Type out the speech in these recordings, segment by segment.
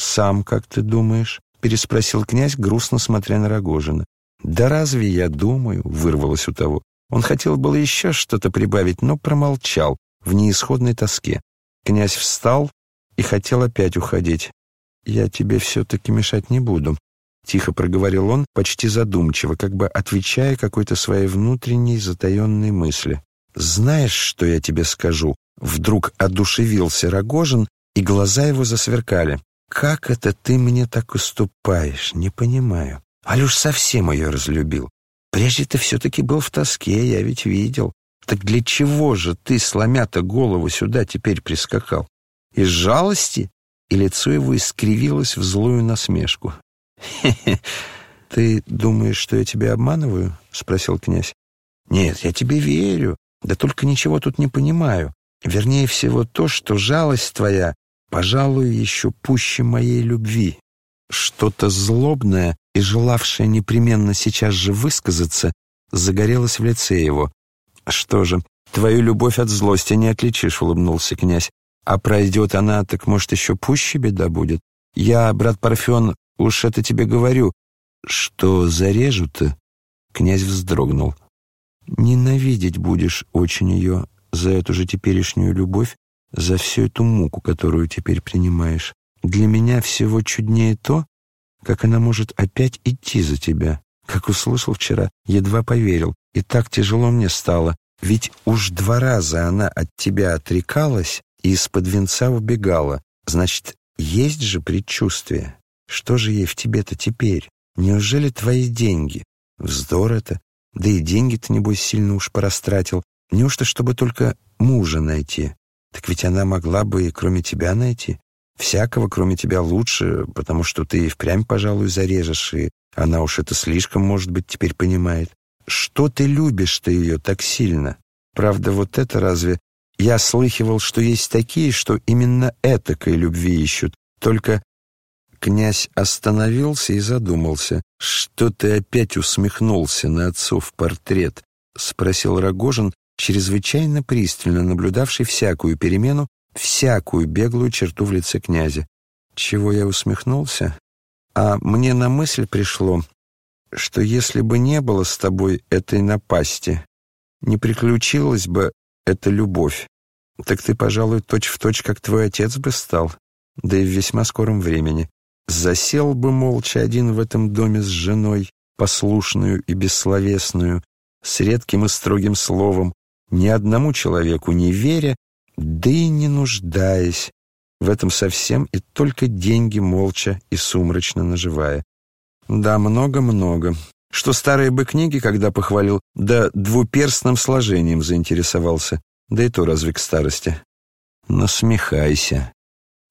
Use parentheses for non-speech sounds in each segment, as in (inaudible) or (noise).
«Сам как ты думаешь?» — переспросил князь, грустно смотря на Рогожина. «Да разве я думаю?» — вырвалось у того. Он хотел было еще что-то прибавить, но промолчал в неисходной тоске. Князь встал и хотел опять уходить. «Я тебе все-таки мешать не буду», — тихо проговорил он, почти задумчиво, как бы отвечая какой-то своей внутренней затаенной мысли. «Знаешь, что я тебе скажу?» Вдруг одушевился Рогожин, и глаза его засверкали. «Как это ты мне так уступаешь? Не понимаю. Алюш совсем ее разлюбил. Прежде ты все-таки был в тоске, я ведь видел. Так для чего же ты, сломя-то голову, сюда теперь прискакал? Из жалости?» И лицо его искривилось в злую насмешку. «Хе-хе, ты думаешь, что я тебя обманываю?» — спросил князь. «Нет, я тебе верю, да только ничего тут не понимаю. Вернее всего то, что жалость твоя, пожалуй, еще пуще моей любви. Что-то злобное и желавшее непременно сейчас же высказаться загорелось в лице его. «Что же, твою любовь от злости не отличишь», — улыбнулся князь. «А пройдет она, так, может, еще пуще беда будет. Я, брат Парфен, уж это тебе говорю. Что зарежу-то?» Князь вздрогнул. «Ненавидеть будешь очень ее за эту же теперешнюю любовь, за всю эту муку, которую теперь принимаешь. Для меня всего чуднее то, как она может опять идти за тебя. Как услышал вчера, едва поверил, и так тяжело мне стало, ведь уж два раза она от тебя отрекалась и из-под венца убегала. Значит, есть же предчувствие. Что же ей в тебе-то теперь? Неужели твои деньги? Вздор это. Да и деньги-то, небось, сильно уж порастратил. Неужто, чтобы только мужа найти? Так ведь она могла бы и кроме тебя найти. Всякого, кроме тебя, лучше, потому что ты и впрямь, пожалуй, зарежешь, и она уж это слишком, может быть, теперь понимает. Что ты любишь-то ее так сильно? Правда, вот это разве... Я слыхивал, что есть такие, что именно этакой любви ищут. Только князь остановился и задумался. «Что ты опять усмехнулся на отцов портрет?» — спросил Рогожин, чрезвычайно пристально наблюдавший всякую перемену, всякую беглую черту в лице князя. Чего я усмехнулся? А мне на мысль пришло, что если бы не было с тобой этой напасти, не приключилась бы эта любовь, так ты, пожалуй, точь-в-точь, точь, как твой отец бы стал, да и в весьма скором времени. Засел бы молча один в этом доме с женой, послушную и бессловесную, с редким и строгим словом, ни одному человеку не веря, да и не нуждаясь в этом совсем и только деньги молча и сумрачно наживая. Да, много-много. Что старые бы книги, когда похвалил, да двуперстным сложением заинтересовался, да и то разве к старости. Насмехайся.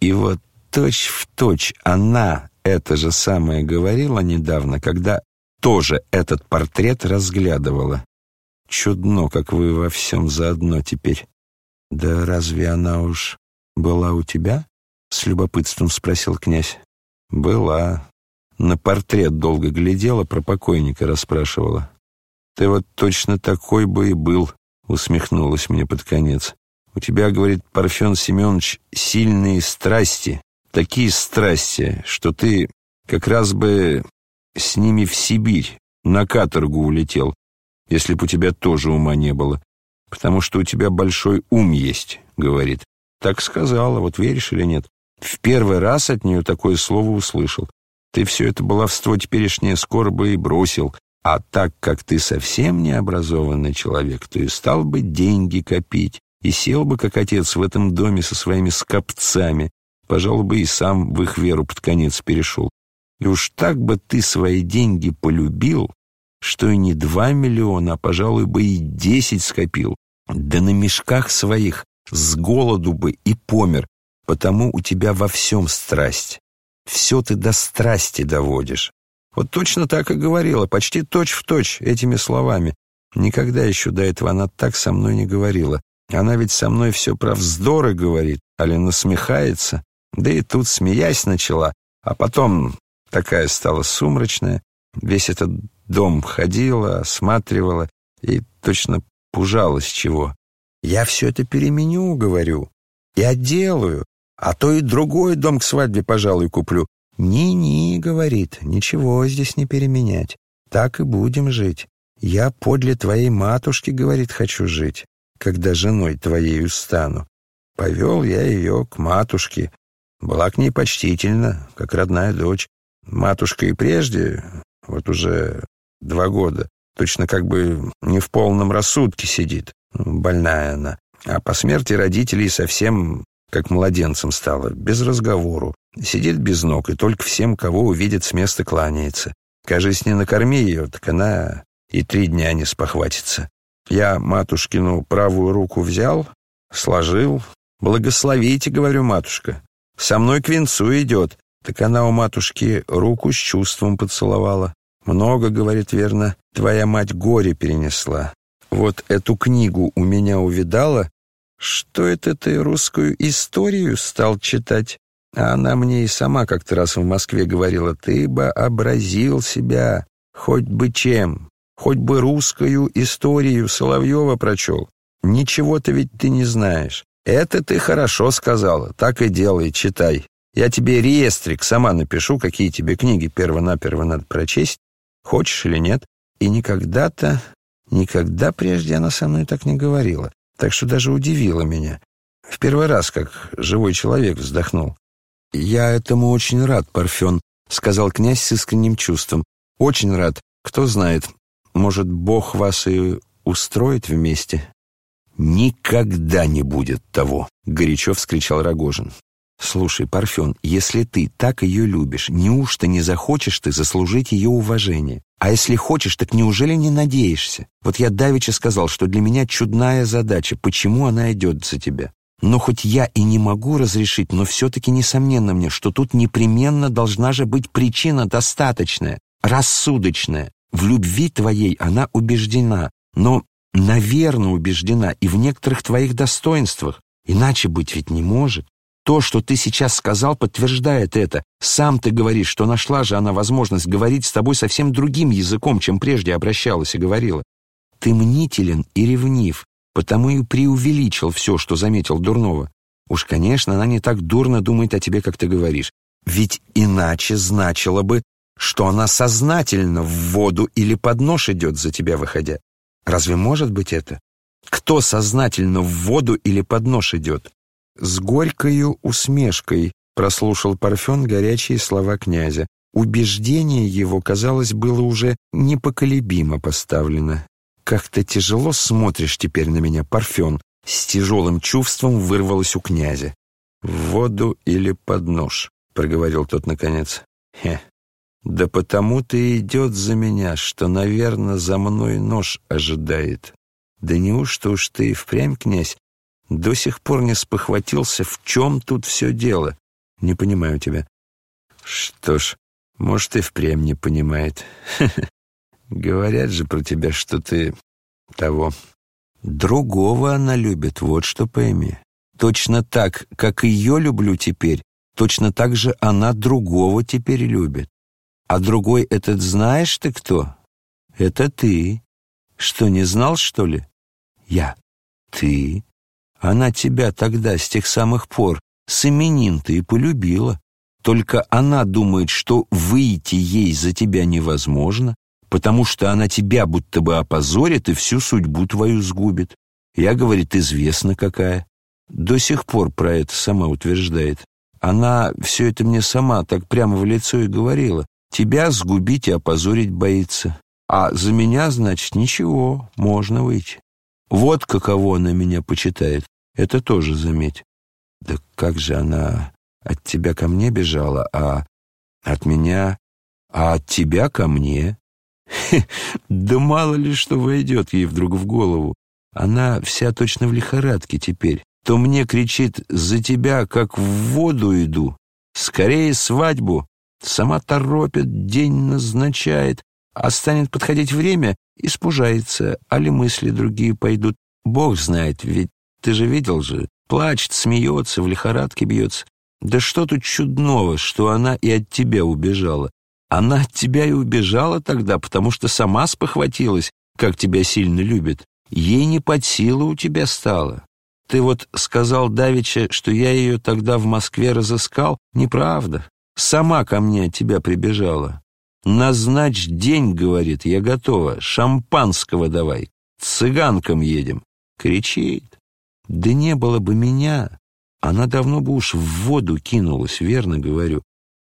И вот точь в точь она это же самое говорила недавно, когда тоже этот портрет разглядывала. Чудно, как вы во всем заодно теперь. Да разве она уж была у тебя? С любопытством спросил князь. Была. На портрет долго глядела, про покойника расспрашивала. Ты вот точно такой бы и был, усмехнулась мне под конец. У тебя, говорит Парфен Семенович, сильные страсти, такие страсти, что ты как раз бы с ними в Сибирь на каторгу улетел, если бы у тебя тоже ума не было. Потому что у тебя большой ум есть, говорит. Так сказала, вот веришь или нет? В первый раз от нее такое слово услышал. Ты все это баловство теперешнее скоро бы и бросил. А так как ты совсем необразованный человек, то и стал бы деньги копить, и сел бы, как отец, в этом доме со своими скопцами. Пожалуй, бы и сам в их веру под конец перешел. И уж так бы ты свои деньги полюбил, что и не два миллиона, а, пожалуй, бы и десять скопил. Да на мешках своих с голоду бы и помер, потому у тебя во всем страсть. Все ты до страсти доводишь. Вот точно так и говорила, почти точь-в-точь точь этими словами. Никогда еще до этого она так со мной не говорила. Она ведь со мной все про вздоры говорит, али насмехается. Да и тут смеясь начала, а потом такая стала сумрачная. Весь этот дом ходила, осматривала и точно пужалась чего. Я все это переменю, говорю, и отделаю. А то и другой дом к свадьбе, пожалуй, куплю. «Ни-ни», — говорит, — «ничего здесь не переменять. Так и будем жить. Я подле твоей матушки, — говорит, — хочу жить, когда женой твоей стану. Повел я ее к матушке. Была к ней почтительна, как родная дочь. Матушка и прежде, вот уже два года, точно как бы не в полном рассудке сидит. Больная она. А по смерти родителей совсем как младенцем стала, без разговору. Сидит без ног и только всем, кого увидит, с места кланяется. Кажись, не накорми ее, так она и три дня не спохватится. Я матушкину правую руку взял, сложил. «Благословите», — говорю, матушка. «Со мной к венцу идет». Так она у матушки руку с чувством поцеловала. «Много, — говорит верно, — твоя мать горе перенесла. Вот эту книгу у меня увидала, что это ты русскую историю стал читать? А она мне и сама как-то раз в Москве говорила, ты бы образил себя хоть бы чем, хоть бы русскую историю Соловьева прочел. Ничего-то ведь ты не знаешь. Это ты хорошо сказала, так и делай, читай. Я тебе реестрик сама напишу, какие тебе книги перво-наперво надо прочесть, хочешь или нет. И никогда-то, никогда прежде она со мной так не говорила так что даже удивило меня. В первый раз, как живой человек вздохнул. «Я этому очень рад, Парфен», — сказал князь с искренним чувством. «Очень рад. Кто знает, может, Бог вас и устроит вместе?» «Никогда не будет того!» — горячо вскричал Рогожин. «Слушай, Парфен, если ты так ее любишь, неужто не захочешь ты заслужить ее уважение? А если хочешь, так неужели не надеешься? Вот я давеча сказал, что для меня чудная задача, почему она идет за тебя. Но хоть я и не могу разрешить, но все-таки несомненно мне, что тут непременно должна же быть причина достаточная, рассудочная. В любви твоей она убеждена, но, наверное, убеждена и в некоторых твоих достоинствах. Иначе быть ведь не может. То, что ты сейчас сказал, подтверждает это. Сам ты говоришь, что нашла же она возможность говорить с тобой совсем другим языком, чем прежде обращалась и говорила. Ты мнителен и ревнив, потому и преувеличил все, что заметил дурного. Уж, конечно, она не так дурно думает о тебе, как ты говоришь. Ведь иначе значило бы, что она сознательно в воду или под нож идет за тебя, выходя. Разве может быть это? Кто сознательно в воду или под нож идет? С горькою усмешкой прослушал Парфен горячие слова князя. Убеждение его, казалось, было уже непоколебимо поставлено. «Как то тяжело смотришь теперь на меня, Парфен!» С тяжелым чувством вырвалось у князя. «В воду или под нож?» — проговорил тот наконец. «Хе, да потому-то и идет за меня, что, наверное, за мной нож ожидает. Да неужто уж ты и впрямь, князь, до сих пор не спохватился, в чем тут все дело. Не понимаю тебя. Что ж, может, и впрямь не понимает. (laughs) Говорят же про тебя, что ты того. Другого она любит, вот что пойми. Точно так, как ее люблю теперь, точно так же она другого теперь любит. А другой этот знаешь ты кто? Это ты. Что, не знал, что ли? Я. Ты. Она тебя тогда, с тех самых пор, с именин-то и полюбила. Только она думает, что выйти ей за тебя невозможно, потому что она тебя будто бы опозорит и всю судьбу твою сгубит. Я, говорит, известно какая. До сих пор про это сама утверждает. Она все это мне сама так прямо в лицо и говорила. Тебя сгубить и опозорить боится. А за меня, значит, ничего, можно выйти. Вот каково она меня почитает. Это тоже заметь. Да как же она от тебя ко мне бежала, а от меня, а от тебя ко мне? Хе, да мало ли что войдет ей вдруг в голову. Она вся точно в лихорадке теперь. То мне кричит «за тебя, как в воду иду». Скорее свадьбу. Сама торопит, день назначает. А станет подходить время, испужается, а ли мысли другие пойдут. Бог знает, ведь ты же видел же, плачет, смеется, в лихорадке бьется. Да что тут чудного, что она и от тебя убежала? Она от тебя и убежала тогда, потому что сама спохватилась, как тебя сильно любит. Ей не под силу у тебя стало. Ты вот сказал Давича, что я ее тогда в Москве разыскал? Неправда. Сама ко мне от тебя прибежала. Назначь день, говорит, я готова. Шампанского давай. Цыганкам едем. Кричит. Да не было бы меня. Она давно бы уж в воду кинулась, верно говорю.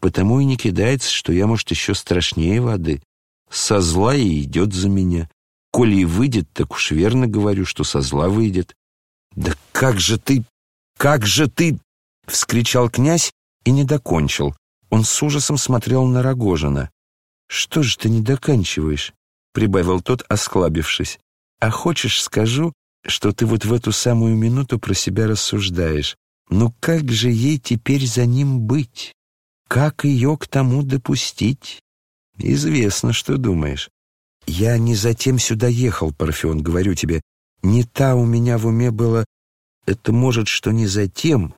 Потому и не кидается, что я, может, еще страшнее воды. Со зла и идет за меня. Коли и выйдет, так уж верно говорю, что со зла выйдет. «Да как же ты, как же ты!» — вскричал князь и не докончил. Он с ужасом смотрел на Рогожина. «Что же ты не доканчиваешь?» — прибавил тот, осклабившись. «А хочешь, скажу, что ты вот в эту самую минуту про себя рассуждаешь. Ну как же ей теперь за ним быть? Как ее к тому допустить? Известно, что думаешь. Я не затем сюда ехал, Парфен, говорю тебе. Не та у меня в уме было. Это может, что не затем,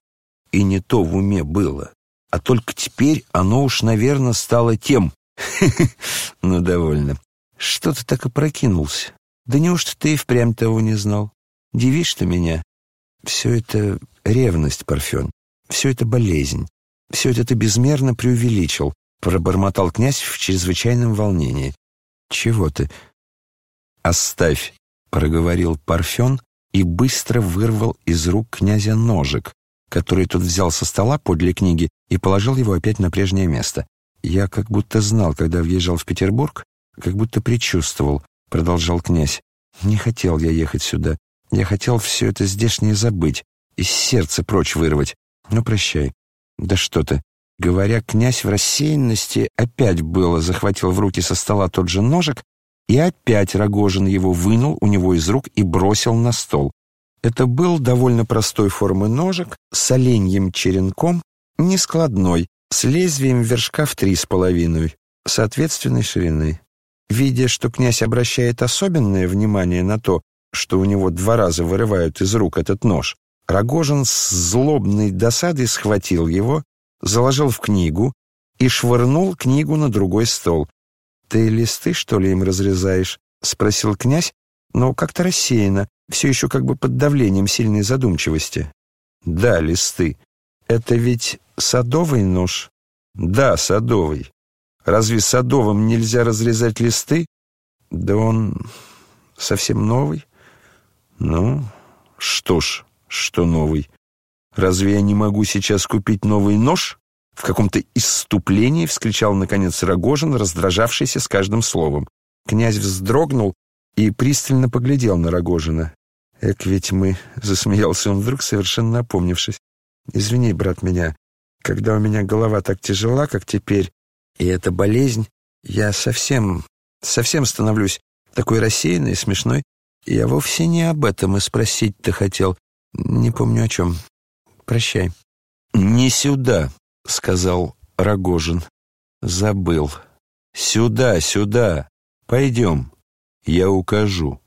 и не то в уме было. А только теперь оно уж, наверное, стало тем. (laughs) Ну, довольно. Что ты так опрокинулся? Да неужто ты и впрямь того не знал? Дивишь ты меня? Все это ревность, Парфен. Все это болезнь. Все это ты безмерно преувеличил, пробормотал князь в чрезвычайном волнении. Чего ты? Оставь, проговорил Парфен и быстро вырвал из рук князя ножик, который тот взял со стола подле книги и положил его опять на прежнее место. Я как будто знал, когда въезжал в Петербург, как будто предчувствовал, продолжал князь. Не хотел я ехать сюда. Я хотел все это здешнее забыть, из сердца прочь вырвать. Ну, прощай. Да что ты. Говоря, князь в рассеянности опять было захватил в руки со стола тот же ножик, и опять Рогожин его вынул у него из рук и бросил на стол. Это был довольно простой формы ножик с оленьим черенком, нескладной, с лезвием вершка в три с половиной, соответственной ширины. Видя, что князь обращает особенное внимание на то, что у него два раза вырывают из рук этот нож, Рогожин с злобной досадой схватил его, заложил в книгу и швырнул книгу на другой стол. «Ты листы, что ли, им разрезаешь?» — спросил князь, но как-то рассеянно, все еще как бы под давлением сильной задумчивости. «Да, листы. Это ведь садовый нож?» «Да, садовый. Разве садовым нельзя разрезать листы?» «Да он совсем новый». «Ну, что ж, что новый? Разве я не могу сейчас купить новый нож?» В каком-то исступлении вскричал, наконец, Рогожин, раздражавшийся с каждым словом. Князь вздрогнул и пристально поглядел на Рогожина. «Эк, ведь мы...» — засмеялся он вдруг, совершенно опомнившись. «Извини, брат, меня. Когда у меня голова так тяжела, как теперь, и эта болезнь, я совсем, совсем становлюсь такой рассеянный и смешной. Я вовсе не об этом и спросить-то хотел. Не помню о чем. Прощай». «Не сюда», — сказал Рогожин. «Забыл. Сюда, сюда. Пойдем. Я укажу».